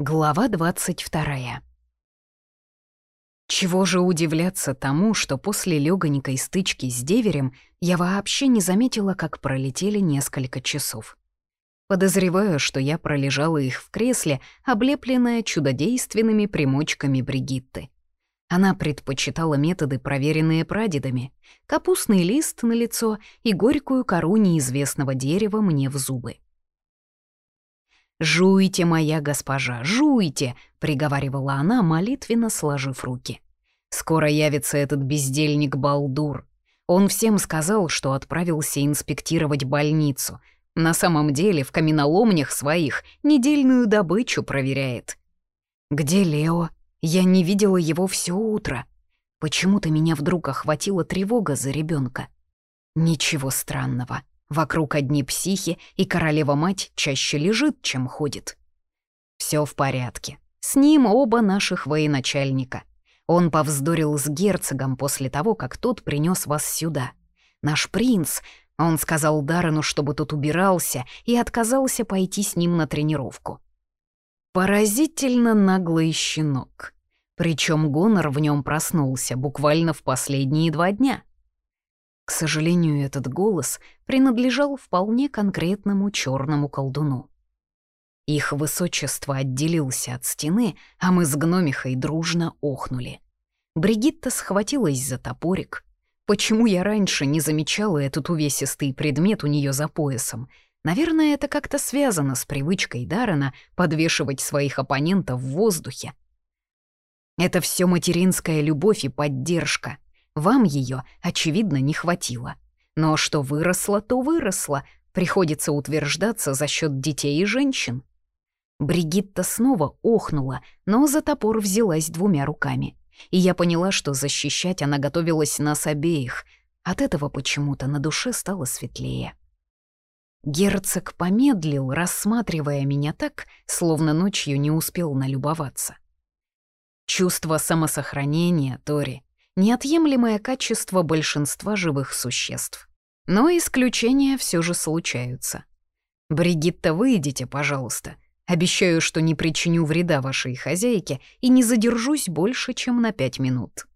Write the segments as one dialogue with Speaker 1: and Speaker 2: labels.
Speaker 1: Глава 22. Чего же удивляться тому, что после легонькой стычки с деверем я вообще не заметила, как пролетели несколько часов. Подозреваю, что я пролежала их в кресле, облепленная чудодейственными примочками Бригитты. Она предпочитала методы, проверенные прадедами, капустный лист на лицо и горькую кору неизвестного дерева мне в зубы. «Жуйте, моя госпожа, жуйте!» — приговаривала она, молитвенно сложив руки. «Скоро явится этот бездельник Балдур. Он всем сказал, что отправился инспектировать больницу. На самом деле в каменоломнях своих недельную добычу проверяет». «Где Лео? Я не видела его все утро. Почему-то меня вдруг охватила тревога за ребенка. Ничего странного». Вокруг одни психи, и королева-мать чаще лежит, чем ходит. Все в порядке. С ним оба наших военачальника. Он повздорил с герцогом после того, как тот принес вас сюда. Наш принц, он сказал Даррену, чтобы тот убирался, и отказался пойти с ним на тренировку. Поразительно наглый щенок. Причем гонор в нем проснулся буквально в последние два дня — к сожалению, этот голос принадлежал вполне конкретному черному колдуну. Их высочество отделился от стены, а мы с гномихой дружно охнули. Бригитта схватилась за топорик. Почему я раньше не замечала этот увесистый предмет у нее за поясом? Наверное, это как-то связано с привычкой Даррена подвешивать своих оппонентов в воздухе. Это все материнская любовь и поддержка — вам ее, очевидно, не хватило. Но что выросло, то выросло. Приходится утверждаться за счет детей и женщин. Бригитта снова охнула, но за топор взялась двумя руками. И я поняла, что защищать она готовилась нас обеих. От этого почему-то на душе стало светлее. Герцог помедлил, рассматривая меня так, словно ночью не успел налюбоваться. Чувство самосохранения, Тори, неотъемлемое качество большинства живых существ. Но исключения все же случаются. «Бригитта, выйдите, пожалуйста. Обещаю, что не причиню вреда вашей хозяйке и не задержусь больше, чем на пять минут.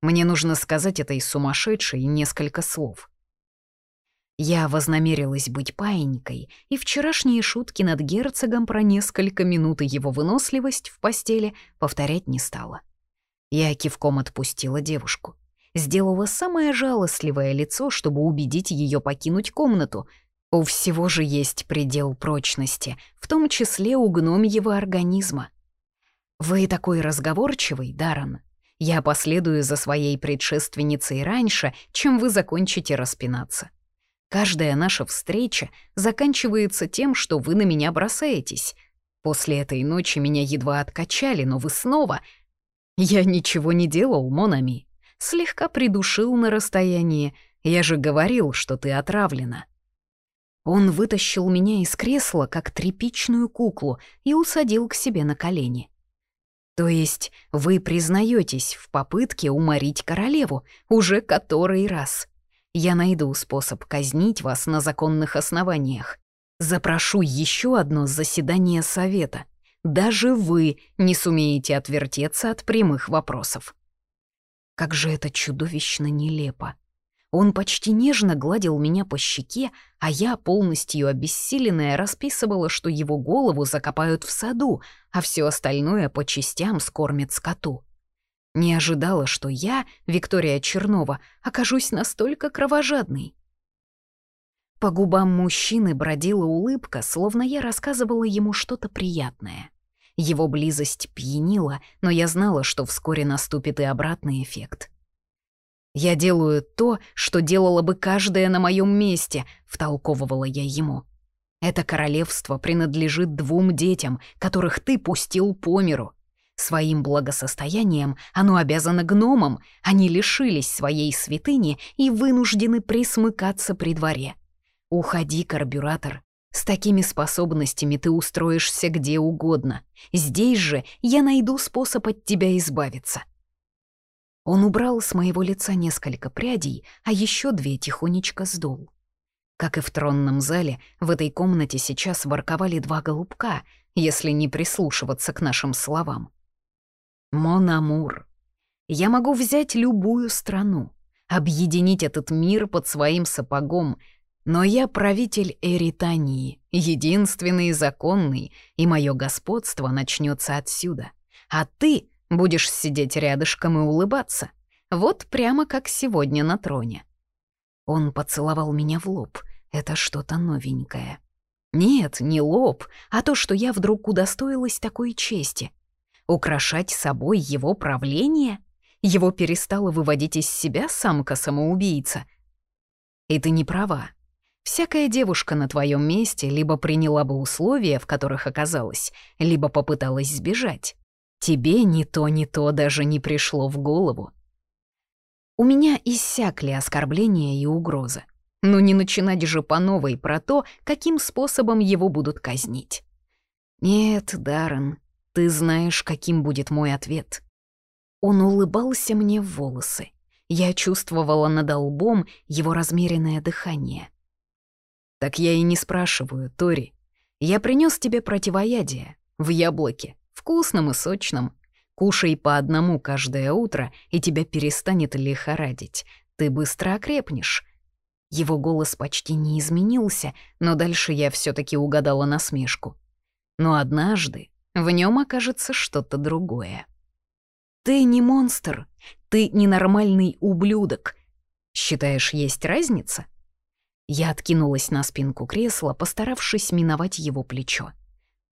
Speaker 1: Мне нужно сказать этой сумасшедшей несколько слов». Я вознамерилась быть паинькой, и вчерашние шутки над герцогом про несколько минут и его выносливость в постели повторять не стала. Я кивком отпустила девушку. Сделала самое жалостливое лицо, чтобы убедить ее покинуть комнату. У всего же есть предел прочности, в том числе у гномьего организма. «Вы такой разговорчивый, Даррен. Я последую за своей предшественницей раньше, чем вы закончите распинаться. Каждая наша встреча заканчивается тем, что вы на меня бросаетесь. После этой ночи меня едва откачали, но вы снова «Я ничего не делал, Монами. Слегка придушил на расстоянии. Я же говорил, что ты отравлена». Он вытащил меня из кресла, как тряпичную куклу, и усадил к себе на колени. «То есть вы признаетесь в попытке уморить королеву уже который раз? Я найду способ казнить вас на законных основаниях. Запрошу еще одно заседание совета. Даже вы не сумеете отвертеться от прямых вопросов. Как же это чудовищно нелепо. Он почти нежно гладил меня по щеке, а я, полностью обессиленная, расписывала, что его голову закопают в саду, а все остальное по частям скормят скоту. Не ожидала, что я, Виктория Чернова, окажусь настолько кровожадной. По губам мужчины бродила улыбка, словно я рассказывала ему что-то приятное. Его близость пьянила, но я знала, что вскоре наступит и обратный эффект. «Я делаю то, что делала бы каждая на моем месте», — втолковывала я ему. «Это королевство принадлежит двум детям, которых ты пустил по миру. Своим благосостоянием оно обязано гномам, они лишились своей святыни и вынуждены присмыкаться при дворе. «Уходи, карбюратор. С такими способностями ты устроишься где угодно. Здесь же я найду способ от тебя избавиться». Он убрал с моего лица несколько прядей, а еще две тихонечко сдул. Как и в тронном зале, в этой комнате сейчас ворковали два голубка, если не прислушиваться к нашим словам. Монамур. Я могу взять любую страну, объединить этот мир под своим сапогом, но я правитель Эритании, единственный и законный, и мое господство начнется отсюда. А ты будешь сидеть рядышком и улыбаться. Вот прямо как сегодня на троне. Он поцеловал меня в лоб. Это что-то новенькое. Нет, не лоб, а то, что я вдруг удостоилась такой чести. Украшать собой его правление? Его перестала выводить из себя самка-самоубийца. И ты не права. Всякая девушка на твоем месте либо приняла бы условия, в которых оказалась, либо попыталась сбежать. Тебе ни то, ни то даже не пришло в голову. У меня иссякли оскорбления и угрозы. Но не начинать же по новой про то, каким способом его будут казнить. Нет, Даррен, ты знаешь, каким будет мой ответ. Он улыбался мне в волосы. Я чувствовала над лбом его размеренное дыхание. «Так я и не спрашиваю, Тори. Я принес тебе противоядие в яблоке, вкусном и сочном. Кушай по одному каждое утро, и тебя перестанет лихорадить. Ты быстро окрепнешь». Его голос почти не изменился, но дальше я все таки угадала насмешку. Но однажды в нем окажется что-то другое. «Ты не монстр, ты ненормальный ублюдок. Считаешь, есть разница?» Я откинулась на спинку кресла, постаравшись миновать его плечо.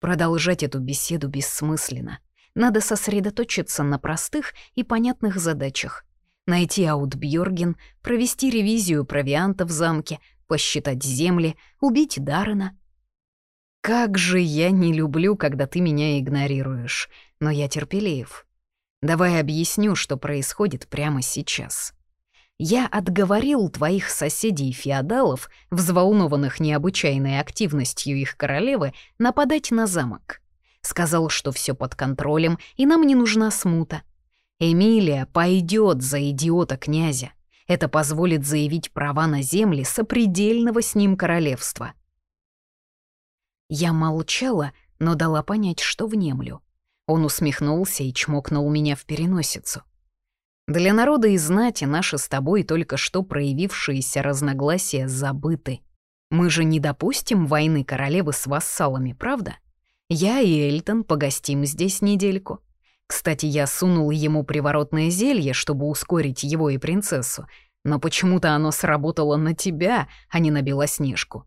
Speaker 1: Продолжать эту беседу бессмысленно. Надо сосредоточиться на простых и понятных задачах. Найти Аутбьорген, провести ревизию провианта в замке, посчитать земли, убить Даррена. Как же я не люблю, когда ты меня игнорируешь, но я терпелив. Давай объясню, что происходит прямо сейчас. Я отговорил твоих соседей-феодалов, взволнованных необычайной активностью их королевы, нападать на замок. Сказал, что все под контролем, и нам не нужна смута. Эмилия пойдет за идиота князя. Это позволит заявить права на земли сопредельного с ним королевства. Я молчала, но дала понять, что внемлю. Он усмехнулся и чмокнул меня в переносицу. Для народа и знати наши с тобой только что проявившиеся разногласия забыты. Мы же не допустим войны королевы с вассалами, правда? Я и Эльтон погостим здесь недельку. Кстати, я сунул ему приворотное зелье, чтобы ускорить его и принцессу, но почему-то оно сработало на тебя, а не на Белоснежку.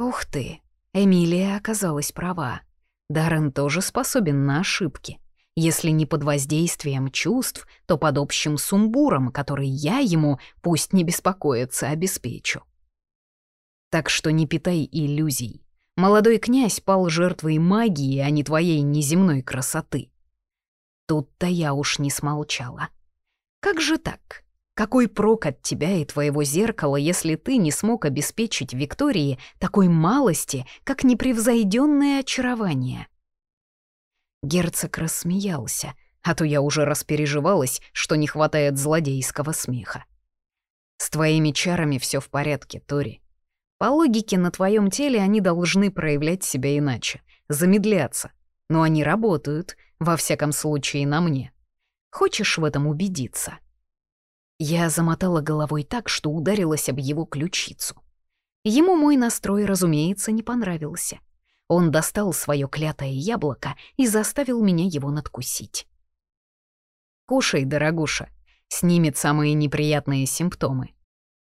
Speaker 1: Ух ты, Эмилия оказалась права. Даррен тоже способен на ошибки. Если не под воздействием чувств, то под общим сумбуром, который я ему, пусть не беспокоится, обеспечу. Так что не питай иллюзий. Молодой князь пал жертвой магии, а не твоей неземной красоты. Тут-то я уж не смолчала. Как же так? Какой прок от тебя и твоего зеркала, если ты не смог обеспечить Виктории такой малости, как непревзойденное очарование? Герцог рассмеялся, а то я уже распереживалась, что не хватает злодейского смеха. «С твоими чарами все в порядке, Тори. По логике, на твоем теле они должны проявлять себя иначе, замедляться. Но они работают, во всяком случае, на мне. Хочешь в этом убедиться?» Я замотала головой так, что ударилась об его ключицу. Ему мой настрой, разумеется, не понравился. Он достал свое клятое яблоко и заставил меня его надкусить. «Кушай, дорогуша, снимет самые неприятные симптомы.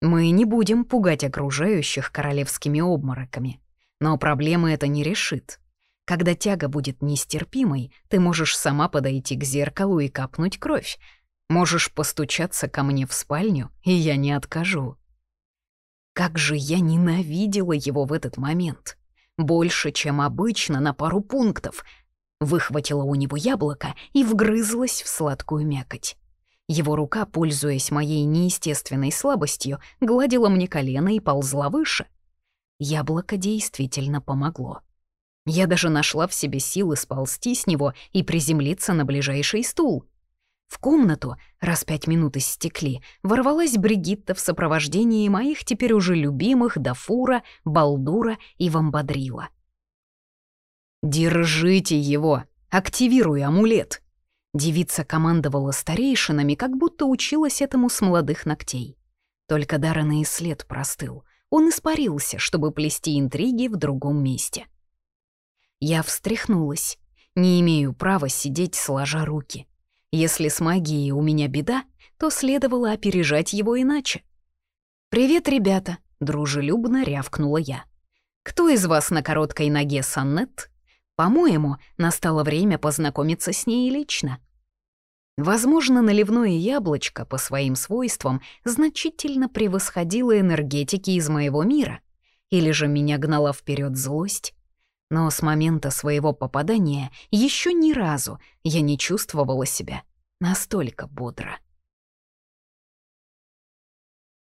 Speaker 1: Мы не будем пугать окружающих королевскими обмороками. Но проблемы это не решит. Когда тяга будет нестерпимой, ты можешь сама подойти к зеркалу и капнуть кровь. Можешь постучаться ко мне в спальню, и я не откажу. Как же я ненавидела его в этот момент. Больше, чем обычно, на пару пунктов. Выхватила у него яблоко и вгрызлась в сладкую мякоть. Его рука, пользуясь моей неестественной слабостью, гладила мне колено и ползла выше. Яблоко действительно помогло. Я даже нашла в себе силы сползти с него и приземлиться на ближайший стул. В комнату, раз пять минут истекли, ворвалась Бригитта в сопровождении моих теперь уже любимых Дафура, Балдура и Вамбадрила. «Держите его! Активируй амулет!» Девица командовала старейшинами, как будто училась этому с молодых ногтей. Только Даррена и след простыл. Он испарился, чтобы плести интриги в другом месте. Я встряхнулась. Не имею права сидеть сложа руки. Если с магией у меня беда, то следовало опережать его иначе. «Привет, ребята!» — дружелюбно рявкнула я. «Кто из вас на короткой ноге Саннет?» По-моему, настало время познакомиться с ней лично. Возможно, наливное яблочко по своим свойствам значительно превосходило энергетики из моего мира. Или же меня гнала вперед злость. Но с момента своего попадания еще ни разу я не чувствовала себя настолько бодро.